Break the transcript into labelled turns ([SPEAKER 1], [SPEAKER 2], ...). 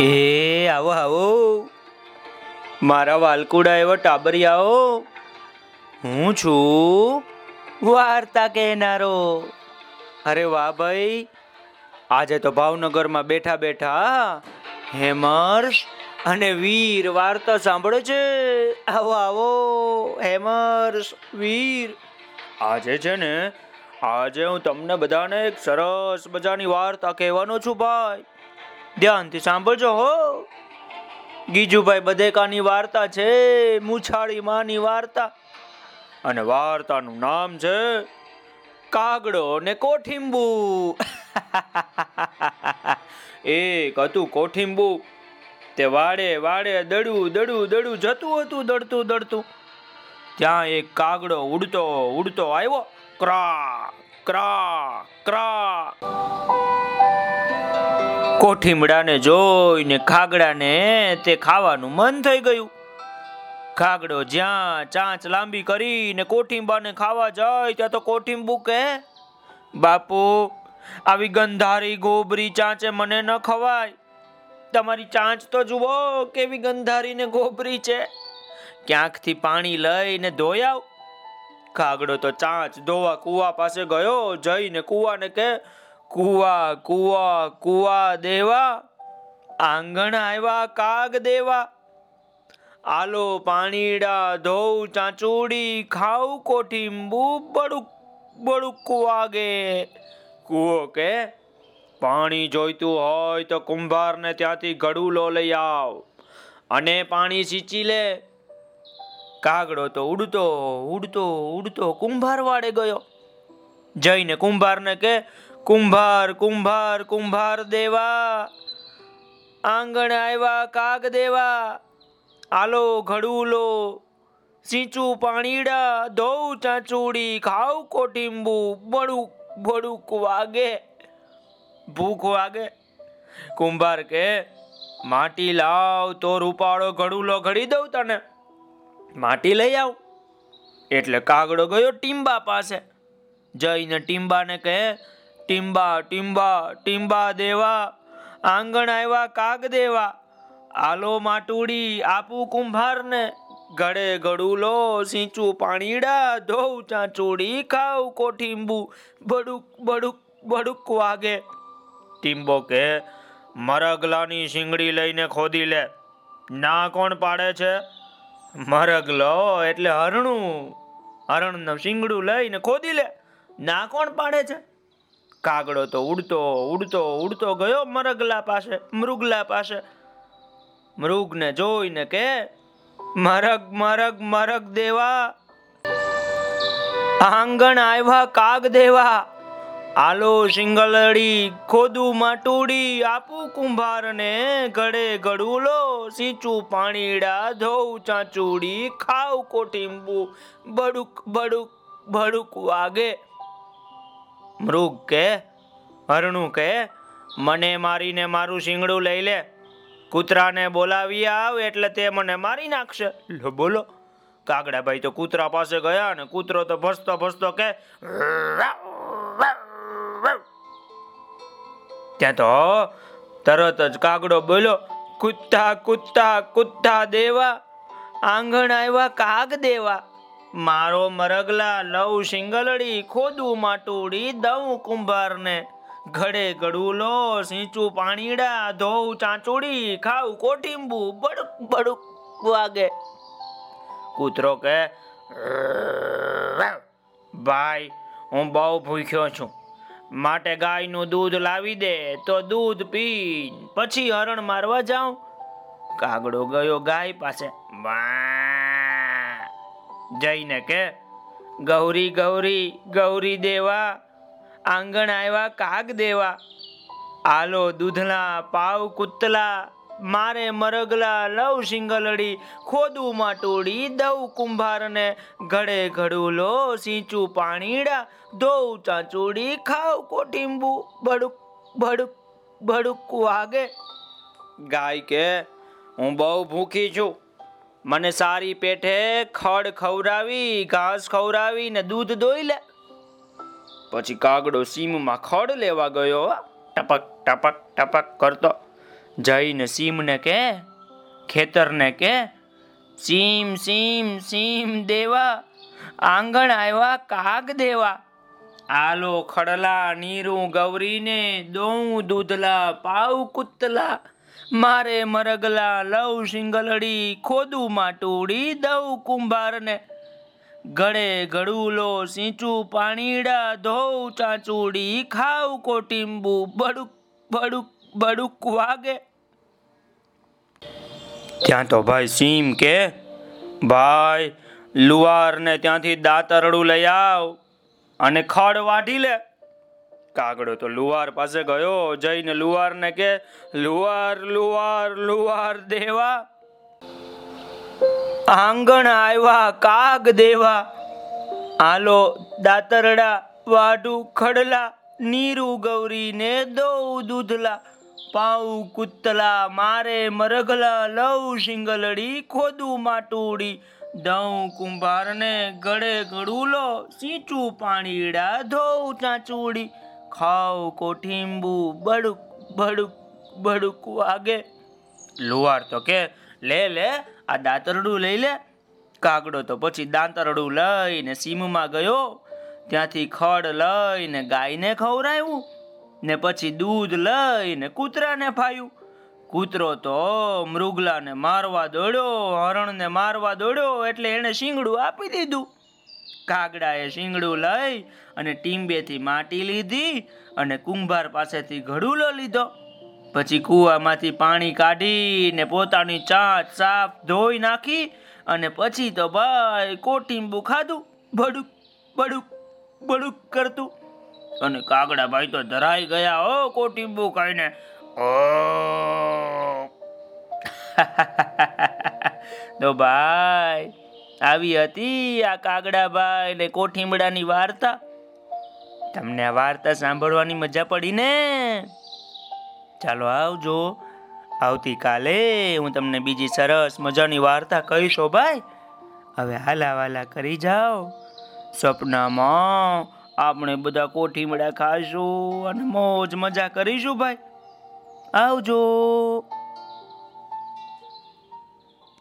[SPEAKER 1] એ આવો આવો. મારા વાલકુડા એવો ટાબરિયાઓ. હું છું વાર્તા કહેનારો. અરે વાહ ભાઈ, આજે તો ભાવનગરમાં બેઠા બેઠા હેમર્સ અને વીર વાર્તા સાંભળે છે. આવો આવો, હેમર્સ, વીર. આજે છે ને, આજે હું તમને બધાને એક સરસ મજાની વાર્તા કહેવાનો છું ભાઈ. ધ્યાનથી સાંભળજો હો. ગીજુભાઈ બધેકાની વાર્તા છે, મુછાળી માની વાર્તા. અને વાર્તાનું નામ છે, કાગડો ને કોઠિંબુ. એક હતું કોઠીંબુ, તે વાડે વાડે દડું દડું દડું જતું હતું, દડતું દડતું. ત્યાં એક કાગડો ઉડતો ઉડતો આવ્યો, ક્રા ક્રા ક્રા. કોઠીમડાને જોઈને ખાગડાને તે ખાવાનું મન થઈ ગયું. ખાગડો જ્યાં ચાંચ લાંબી કરીને કોઠીંબાને ખાવા જાય, ત્યાં તો કોઠીંબુ કે બાપુ, આવી ગંધારી ગોબરી ચાંચે મને ન ખવાય. તમારી ચાંચ તો જુઓ કેવી ગંધારી ને ગોબરી છે. ક્યાંકથી પાણી લઈને ધોઈ આવ. કાગડો તો ચાંચ ધોવા કુવા પાસે ગયો, જઈને કુવાને કે કુવા કુવા કુવા દેવા, આંગણ આવ્યા કાગ દેવા. આલો પાણીડા, ધોઉ, ચાંચુડી, ખાઉ, કોઠીંબુ, બડુક બડુક વાગે. કુવો કે, પાણી જોઈતું હોય તો કુંભારને ત્યાંથી ગડુલો લઈ આવ. અને પાણી સિંચી લે. કાગડો તો ઉડતો ઉડતો ઉડતો કુંભાર વાડે ગયો. જઈને કુંભારને કે કુંભાર કુંભાર કુંભાર દેવા, આંગણ આવ્યા કાગ દેવા, આલો ઘડુલો, સીચું પાણીડા, ધોઉ ચાંચુડી ખાવ કોઠીંબુ બડુક બડુક વાગે, ભૂખ વાગે. કુંભાર કે, માટી લાવ, તો રૂપાળો ઘડુલો ઘડી દઉં તને. માટી લઈ આવ. એટલે કાગડો ગયો ટીમ્બા પાસે. જઈને ટીમ્બાને કહે ટીમ્બા ટીમ્બા ટીમ્બા દેવા, આંગણ આવ્યા કાગ દેવા, આલો માટુડી આપું કુંભારને, ગળે ગળુલો સીંચું પાણીડા, ધોઉ ચાંચુડી ખાવ કોઠીંબુ, બડુક બડુક બડુક વાગે. ટીમ્બો કે, મરગલાની શીંગડી લઈને ખોદી લે. ના, કોણ પાડે છે? મરગલો, એટલે હરણું. હરણનું શીંગડું લઈને ખોદી લે. ના, કોણ પાડે છે? કાગડો તો ઉડતો ઉડતો ઉડતો ગયો મરગલા પાસે, મૃગલા પાસે. મૃગને જોઈને કે, મરગ મરગ મરગ દેવા. આંગણ આવ્યા કાગ દેવા. આલો સિંગલડી, ખોદું માટુડી, આપું કુંભારને ઘડે ગળુલો, સીચું પાણીડા, ધોઉ ચાંચુડી ખાવ કોઠીંબુ, બડુક બડુક બડુક વાગે. મૃગ કે હરણું કે મને મારીને મારું શિંગડું લઈ લે. કૂતરાને બોલાવી આવ એટલે તે મને મારી નાખશે. લો, બોલો. કાગડાભાઈ તો કૂતરા પાસે ગયા ને કૂતરો તો ભસતો ભસતો કે ત્યાં તો તરત જ કાગડો બોલો કુત્તા કુત્તા કુત્તા દેવા. આંગણ આવ્યા કાગ દેવા. મારો મરગલા લવ શિંગલડી, ખોદું માટુડી, દઉં કુંભારને. ઘડે ગડુલો સિંચું પાણીડા, ધોઉ ચાંચુડી, ખાઉં કોઠીંબુ, બડુક બડુક વાગે. કૂતરો કે ભાઈ, હું બહુ ભૂખ્યો છું. માટે ગાયનું દૂધ લાવી દે, તો દૂધ પી પછી હરણ મારવા જાઉં. કાગડો ગયો ગાય પાસે. વાહ. જઈને કે, ગૌરી ગૌરી ગૌરી દેવા, આંગણ આવ્યા કાગ દેવા. આલો દૂધલા પાવ કુતલા, મારે મરગલા લવ સિંગલડી, ખોદું માટોડી, દઉં કુંભારને. ઘડે ઘડુલો સીંચું પાણીડા, ધોઉં ચાંચુડી ખાવ કોઠીંબુ. ભડુક ભડુક ભડુક વાગે. ગાય કે, હું બહુ ભૂખી છું. મને સારી પેઠે ખડ ખવડાવી, ઘાસ ખવડાવી ને દૂધ દોઈ લે. પછી કાગડો સીમમાં ખડ લેવા ગયો. ટપક ટપક ટપક કરતો. જઈને સીમને કે, ખેતરને કે, સીમ સીમ સીમ દેવા, આંગણ આવ્યા, કાગ દેવા. આલો ખડલા, નીરું ગૌરીને, દોઉં દૂધલા, પાઉ કુતલા. મારે મરગલા લવ સિંગલડી ખોદું માટુડી, દઉં કુંભારને. ગળે ગળુલો સીચું, પાણીડા ધોઉં ચાંચુડી ખાવ કોટીંબુ, બડુક બડુક બડુક વાગે. ત્યાં તો ભાઈ સીમ કે? ભાઈ લુવારને ત્યાંથી દાતરડું લઈ આવ અને ખડ વાઢી લે. કાગડો તો લુવાર પાસે ગયો, જઈને લુવારને કે લુવાર લુવાર લુવાર દેવા. આંગણ આવ્યા, કાગ દેવા. આલો દાતરડા, વાઢું ખડલા, નીરું ગૌરીને દોઉ દૂધલા. પાઉ કુતલા, મારે મરગલા લવ સિંગલડી ખોદું માટુડી. દઉં કુંભારને ગળે ગળુલો, સીચું પાણીડા, ધોઉં ચાંચુડી. ખાવ કોઠીંબુ, બડુક બડુક બડુક વાગે. લુવાર તો કે, લે લે, આ દાંતરડું લઈ લે. કાગડો તો પછી દાંતરડું લઈને સીમમાં ગયો. ત્યાંથી ખડ લઈને ગાયને ખવડાવ્યું ને પછી દૂધ લઈને કૂતરાને ફાયું. કૂતરો તો મૃગલાને મારવા દોડ્યો, હરણને મારવા દોડ્યો એટલે એણે શીંગડું આપી દીધું. કાગડાએ શીંગડું લઈ અને ટીંબેથી માટી લીધી અને કુંભાર પાસેથી ઘડુલો લીધો. પછી કૂવામાંથી પાણી કાઢીને પોતાની ચાંચ સાફ ધોઈ નાખી અને પછી તો ભાઈ કોટીંબુ ખાધું. બડુક બડુક બડુક કરતું. અને કાગડા ભાઈ તો ધરાઈ ગયા હો કોટીંબુ ખાઈને. ઓ. તો ભાઈ આવી હતી આ કાગડાભાઈ ને કોઠીમડાની વાર્તા. તમને આ વાર્તા સાંભળવાની મજા પડી ને? ચાલો આવજો. આવતીકાલે હું તમને બીજી સરસ મજાની વાર્તા કહીશો ભાઈ. હવે હાલાવાલા કરી જાઓ. સપનામાં આપણે બધા કોઠીમડા ખાશું અને મોજ મજા કરીશું ભાઈ. આવજો.